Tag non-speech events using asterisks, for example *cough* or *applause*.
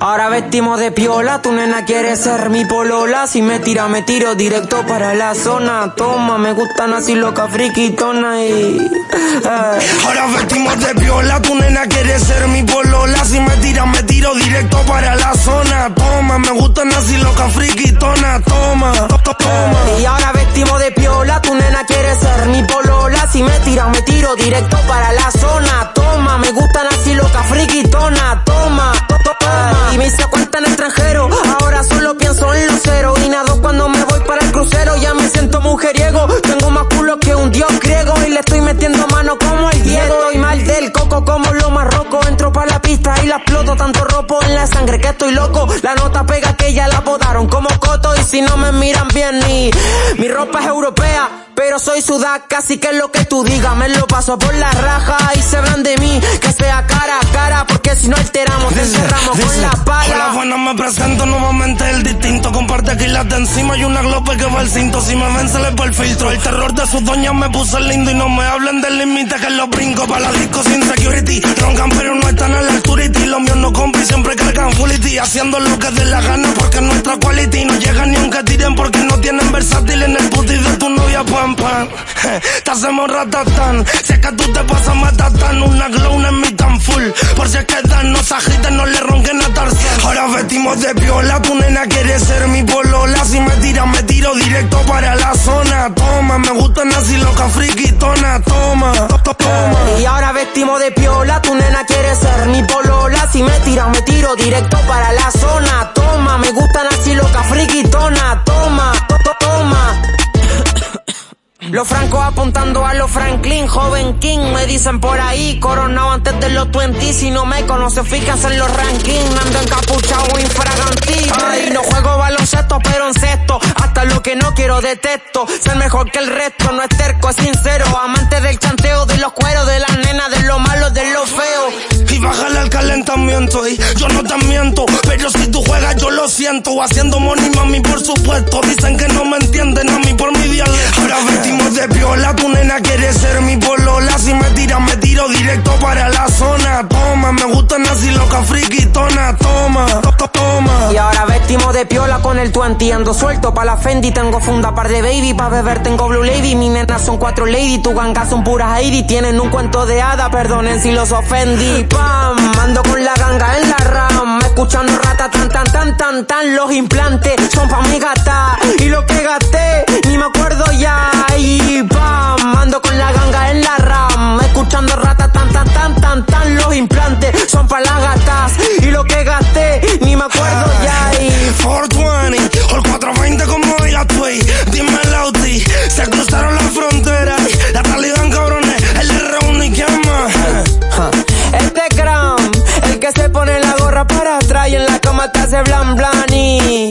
Ahora vestimos de piola, tu nena quiere ser mi polola. Si me tira, me tiro directo para la zona. Toma, me gustan así loca, friquitona y. Eh. Ahora vestimos de piola, tu nena quiere ser mi polola. Si me tira, me tiro directo para la zona. Toma, me gustan así loca, friquitona. Toma, toma. Y ahora vestimos de piola, tu nena quiere ser mi polola. Si me tira, me tiro directo para la zona. Siento exploto tanto ropo en la sangre que estoy loco. La nota pega que ya la podaron como coto y si no me miran bien ni mi ropa es europea. Pero soy sudaca, así que lo que tú digas me lo paso por la raja y se hablan de mí, que sea cara a cara, porque si no alteramos, te encerramos con la pala. Hola, buena, me presento nuevamente el distinto, comparte aquí las de encima y una glope que va el cinto, si me ven se le el filtro, el terror de sus doñas me puso lindo y no me hablen del límite que los brinco para la disco sin security, roncan pero haciendo lo que dé la gana porque nuestra quality no llega ni aunque tiren porque no tienen versátil en el puti de tu novia pues pan *laughs* Te hacemos ratatán. Si es que tú te pasas matatán, una glow en mi tan full. Por si es que dan, no se agiten, no le ronquen a Tarzán. Ahora vestimos de piola, tu nena quiere ser mi polola. Si me tiras, me tiro directo para la zona. Toma, me gustan así loca, friquitona. Toma, toma. Y ahora vestimos de piola, tu nena quiere ser mi polola. Me tiro directo para la zona. Toma, me gustan así loca, friquitona. Toma, toma. *coughs* Los francos apuntando a los Franklin, joven King, me dicen por ahí, coronado antes de los 20, si no me conoce, fíjate en los rankings, ando encapuchado infraganti. Ay, no juego baloncesto, pero en sexto, hasta lo que no quiero detesto, ser mejor que el resto, no es terco, es sincero, amante del chanteo, de los cueros, de las nenas, de lo malo, de lo feo. Y bájale al calentamiento, y yo no te miento, pero si tú juegas yo lo siento, haciendo money mami por supuesto, dicen que no me entienden a mí por mi dialecto. Ahora de piola, tu nena quiere ser mi polola. Si me tiras, me tiro directo para la zona. Toma, me gustan así loca, friquitona. Toma, toma. Y ahora vestimos de piola con el tuanti. Ando suelto pa' la Fendi. Tengo funda par de baby. Pa' beber tengo Blue Lady. Mi nena son cuatro lady. Tu ganga son puras Heidi. Tienen un cuento de hada. Perdonen si los ofendí. Pam, ando con la ganga en la ram. Escuchando rata tan tan tan tan tan. Los implantes son pa' mi gata. Y lo que gasté, ni me acuerdo ya. Y pam, te hace blan blan y